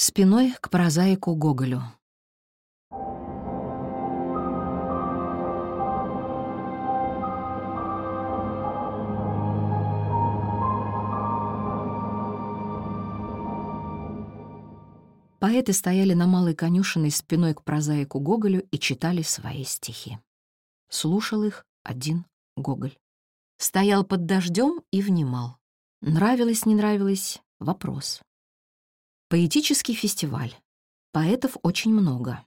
Спиной к прозаику Гоголю. Поэты стояли на малой конюшиной спиной к прозаику Гоголю и читали свои стихи. Слушал их один Гоголь. Стоял под дождем и внимал. Нравилось, не нравилось — вопрос. Поэтический фестиваль. Поэтов очень много.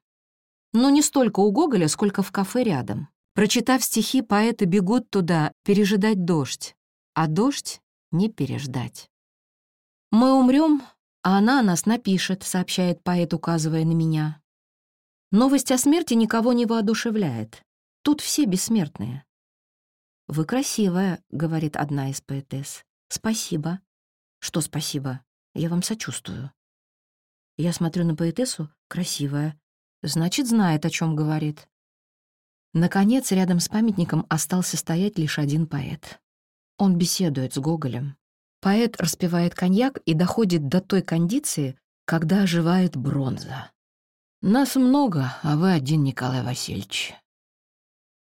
Но не столько у Гоголя, сколько в кафе рядом. Прочитав стихи, поэты бегут туда пережидать дождь, а дождь не переждать. «Мы умрем, а она о нас напишет», — сообщает поэт, указывая на меня. Новость о смерти никого не воодушевляет. Тут все бессмертные. «Вы красивая», — говорит одна из поэтесс. «Спасибо». «Что спасибо? Я вам сочувствую». Я смотрю на поэтессу, красивая. Значит, знает, о чем говорит. Наконец, рядом с памятником остался стоять лишь один поэт. Он беседует с Гоголем. Поэт распевает коньяк и доходит до той кондиции, когда оживает бронза. «Нас много, а вы один, Николай Васильевич».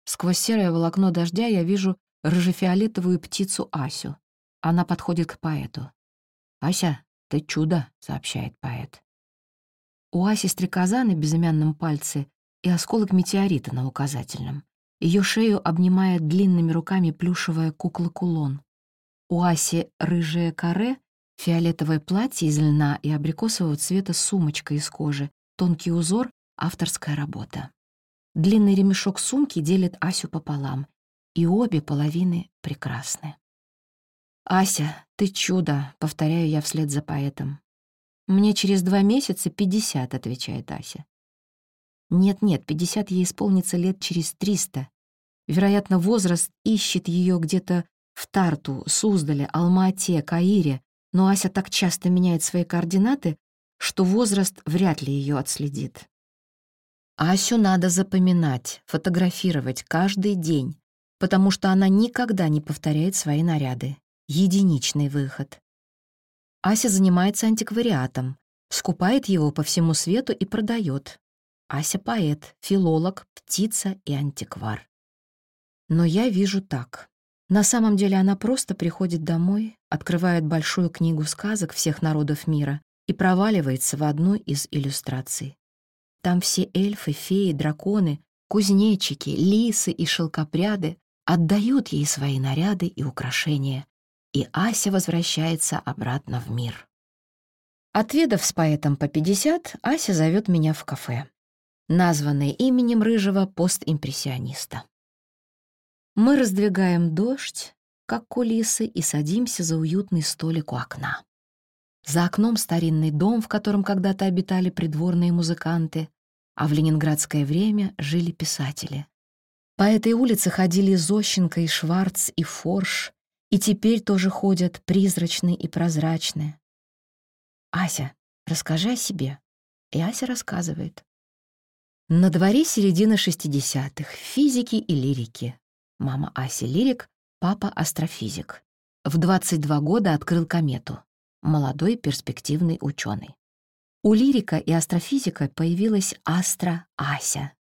Сквозь серое волокно дождя я вижу рыжефиолетовую птицу Асю. Она подходит к поэту. «Ася, ты чудо», — сообщает поэт. У Аси стрекоза на безымянном пальце и осколок метеорита на указательном. Ее шею обнимает длинными руками плюшевая кукла-кулон. У Аси рыжее каре, фиолетовое платье из льна и абрикосового цвета сумочка из кожи, тонкий узор — авторская работа. Длинный ремешок сумки делит Асю пополам, и обе половины прекрасны. «Ася, ты чудо», — повторяю я вслед за поэтом. «Мне через два месяца пятьдесят», — отвечает Ася. Нет-нет, пятьдесят ей исполнится лет через триста. Вероятно, возраст ищет ее где-то в Тарту, Суздале, Алма-Ате, Каире, но Ася так часто меняет свои координаты, что возраст вряд ли ее отследит. Асю надо запоминать, фотографировать каждый день, потому что она никогда не повторяет свои наряды. Единичный выход. Ася занимается антиквариатом, скупает его по всему свету и продает. Ася — поэт, филолог, птица и антиквар. Но я вижу так. На самом деле она просто приходит домой, открывает большую книгу сказок всех народов мира и проваливается в одну из иллюстраций. Там все эльфы, феи, драконы, кузнечики, лисы и шелкопряды отдают ей свои наряды и украшения, и Ася возвращается обратно в мир. Отведав с поэтом по 50, Ася зовет меня в кафе, названное именем рыжего постимпрессиониста. Мы раздвигаем дождь, как кулисы, и садимся за уютный столик у окна. За окном старинный дом, в котором когда-то обитали придворные музыканты, а в ленинградское время жили писатели. По этой улице ходили Зощенко и Шварц и Форш, и теперь тоже ходят призрачные и прозрачные. «Ася, расскажи о себе». И Ася рассказывает. На дворе середина шестидесятых, физики и лирики. Мама Аси лирик, папа астрофизик. В 22 года открыл комету. Молодой перспективный ученый. У лирика и астрофизика появилась Астра Ася.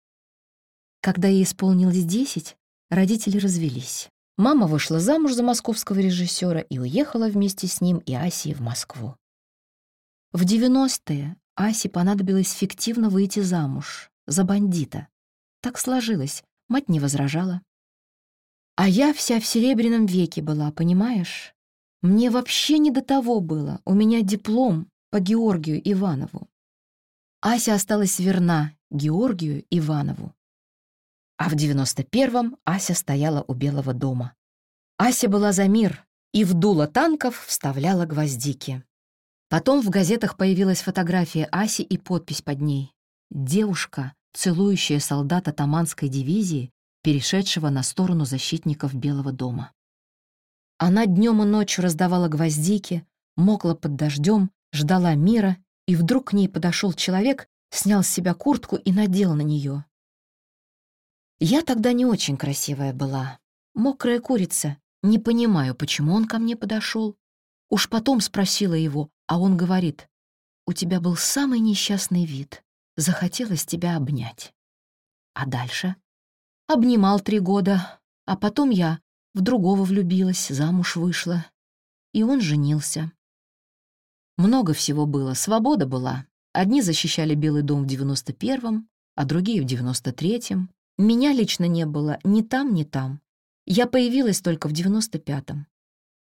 Когда ей исполнилось 10, родители развелись. Мама вышла замуж за московского режиссера и уехала вместе с ним и Асей в Москву. В 90-е Асе понадобилось фиктивно выйти замуж за бандита. Так сложилось, мать не возражала. А я вся в серебряном веке была, понимаешь? Мне вообще не до того было, у меня диплом по Георгию Иванову. Ася осталась верна Георгию Иванову. А в девяносто первом Ася стояла у Белого дома. Ася была за мир и в дуло танков вставляла гвоздики. Потом в газетах появилась фотография Аси и подпись под ней. Девушка, целующая солдата Таманской дивизии, перешедшего на сторону защитников Белого дома. Она днем и ночью раздавала гвоздики, мокла под дождем, ждала мира, и вдруг к ней подошел человек, снял с себя куртку и надел на нее. Я тогда не очень красивая была. Мокрая курица. Не понимаю, почему он ко мне подошел. Уж потом спросила его, а он говорит. у тебя был самый несчастный вид. Захотелось тебя обнять. А дальше? Обнимал три года, а потом я в другого влюбилась, замуж вышла. И он женился. Много всего было, свобода была. Одни защищали Белый дом в 91-м, а другие в 93-м. Меня лично не было ни там, ни там. Я появилась только в 95-м.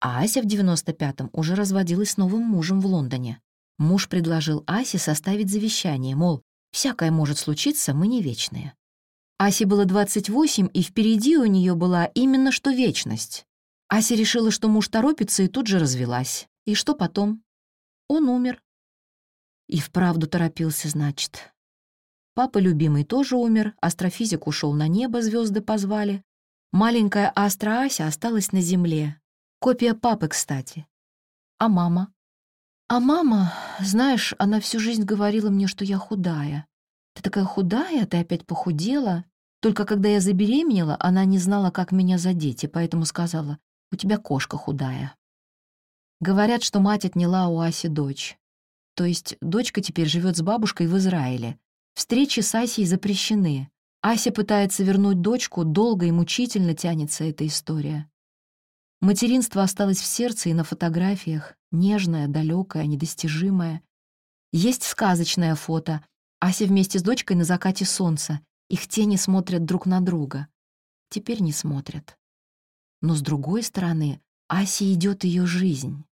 А Ася в 95-м уже разводилась с новым мужем в Лондоне. Муж предложил Асе составить завещание, мол, всякое может случиться, мы не вечные. Асе было 28, и впереди у нее была именно что вечность. Ася решила, что муж торопится, и тут же развелась. И что потом? Он умер. И вправду торопился, значит. Папа любимый тоже умер, астрофизик ушел на небо, звезды позвали. Маленькая Астра Ася осталась на земле. Копия папы, кстати. А мама? А мама, знаешь, она всю жизнь говорила мне, что я худая. Ты такая худая, ты опять похудела. Только когда я забеременела, она не знала, как меня задеть, и поэтому сказала, «У тебя кошка худая». Говорят, что мать отняла у Аси дочь. То есть дочка теперь живет с бабушкой в Израиле. Встречи с Асей запрещены. Ася пытается вернуть дочку, долго и мучительно тянется эта история. Материнство осталось в сердце и на фотографиях, нежное, далекое, недостижимое. Есть сказочное фото. Ася вместе с дочкой на закате солнца, их тени смотрят друг на друга. Теперь не смотрят. Но с другой стороны, Асе идет ее жизнь.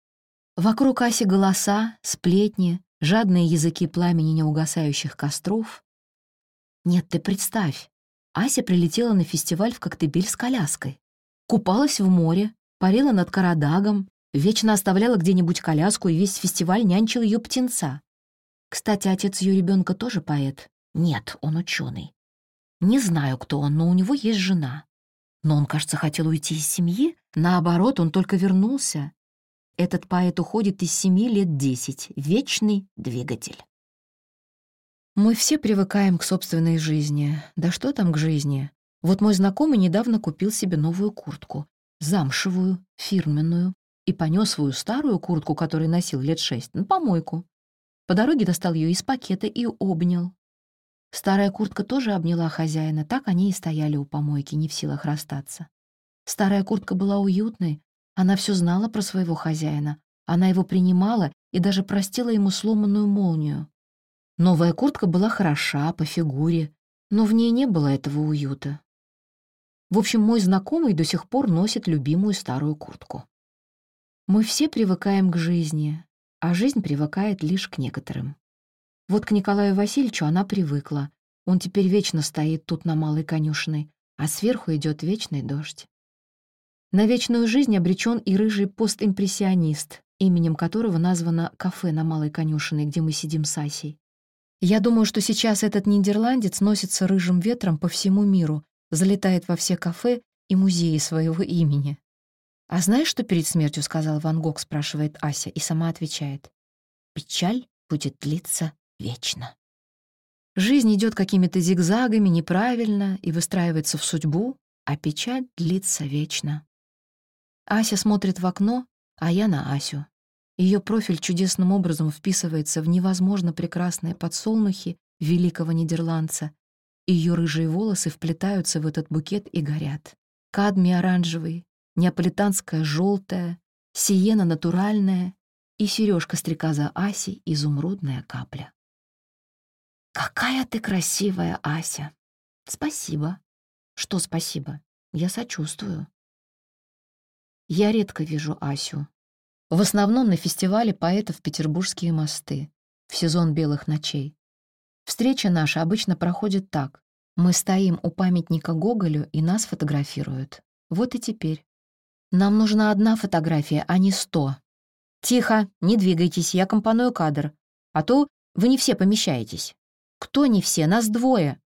Вокруг Аси голоса, сплетни, жадные языки пламени неугасающих костров. Нет, ты представь, Ася прилетела на фестиваль в Коктебель с коляской. Купалась в море, парила над Карадагом, вечно оставляла где-нибудь коляску, и весь фестиваль нянчил ее птенца. Кстати, отец ее ребенка тоже поэт. Нет, он ученый. Не знаю, кто он, но у него есть жена. Но он, кажется, хотел уйти из семьи. Наоборот, он только вернулся. Этот поэт уходит из семьи лет десять. Вечный двигатель. Мы все привыкаем к собственной жизни. Да что там к жизни? Вот мой знакомый недавно купил себе новую куртку. Замшевую, фирменную. И понес свою старую куртку, которую носил лет шесть, на помойку. По дороге достал ее из пакета и обнял. Старая куртка тоже обняла хозяина, так они и стояли у помойки, не в силах расстаться. Старая куртка была уютной, она все знала про своего хозяина, она его принимала и даже простила ему сломанную молнию. Новая куртка была хороша по фигуре, но в ней не было этого уюта. В общем, мой знакомый до сих пор носит любимую старую куртку. Мы все привыкаем к жизни, а жизнь привыкает лишь к некоторым. Вот к Николаю Васильевичу она привыкла. Он теперь вечно стоит тут на малой конюшной, а сверху идет вечный дождь. На вечную жизнь обречен и рыжий постимпрессионист, именем которого названо кафе на Малой Конюшиной, где мы сидим с Асей. Я думаю, что сейчас этот нидерландец носится рыжим ветром по всему миру, залетает во все кафе и музеи своего имени. «А знаешь, что перед смертью сказал Ван Гог?» — спрашивает Ася, и сама отвечает. «Печаль будет длиться вечно. Жизнь идет какими-то зигзагами неправильно и выстраивается в судьбу, а печаль длится вечно. Ася смотрит в окно, а я на Асю. Ее профиль чудесным образом вписывается в невозможно прекрасные подсолнухи великого нидерландца. Ее рыжие волосы вплетаются в этот букет и горят. Кадмий оранжевый, неаполитанская желтая, сиена натуральная и сережка стрекоза Аси изумрудная капля. «Какая ты красивая, Ася!» «Спасибо». «Что спасибо? Я сочувствую». Я редко вижу Асю. В основном на фестивале поэтов «Петербургские мосты» в сезон белых ночей. Встреча наша обычно проходит так. Мы стоим у памятника Гоголю, и нас фотографируют. Вот и теперь. Нам нужна одна фотография, а не сто. Тихо, не двигайтесь, я компоную кадр. А то вы не все помещаетесь. Кто не все? Нас двое.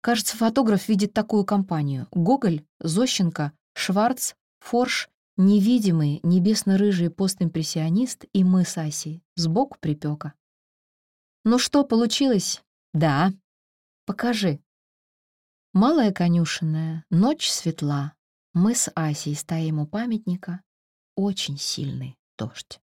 Кажется, фотограф видит такую компанию. Гоголь, Зощенко, Шварц, Форш, невидимый небесно-рыжий постимпрессионист и мы с Асей, сбоку припека. Ну что, получилось? Да. Покажи. Малая конюшенная, ночь светла. Мы с Асей стоим у памятника. Очень сильный дождь.